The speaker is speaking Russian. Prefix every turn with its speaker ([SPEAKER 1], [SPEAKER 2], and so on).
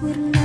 [SPEAKER 1] sempurna